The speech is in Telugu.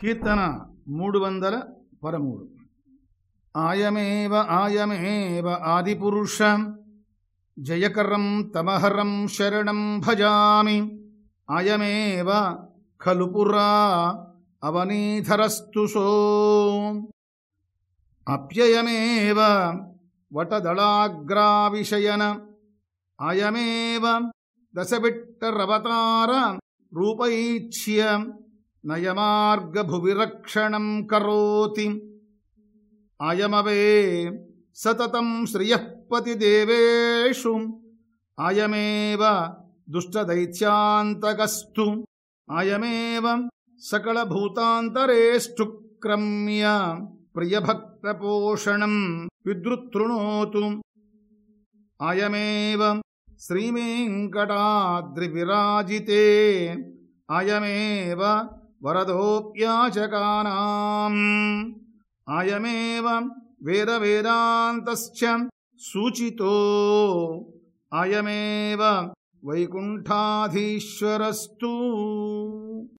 కీర్తన మూడు వందల పదమూడు. ఆయమేవ ఆయమేవ ఆదిపురుష జయకరం తమహరం శరణం భజామి. అయమేవ ఖలుపురా అవనీధరస్తు సో. అప్యయమేవ వటదళాగ్రావిషయన అయమేవ దశబిట్టరవతార రూపైచ్య నయమార్గభువిరక్షణం కరోతి. అయమవే సతతం శ్రియపతిదేవేషు అయమేవ దుష్టదైత్యాంతకస్తు. అయమేవ సకలభూతాంతరేష్టు క్రమ్య ప్రియభక్తపోషణం విద్రుతృణోతు. అయమేవ శ్రీవేంకటాద్రివిరాజితే అయమేవ వరదోప్యాచకానాం. అయమేవ వేదవేదాంతశ్చ సూచితో. అయమేవ వైకుంఠాధీశ్వరస్తు.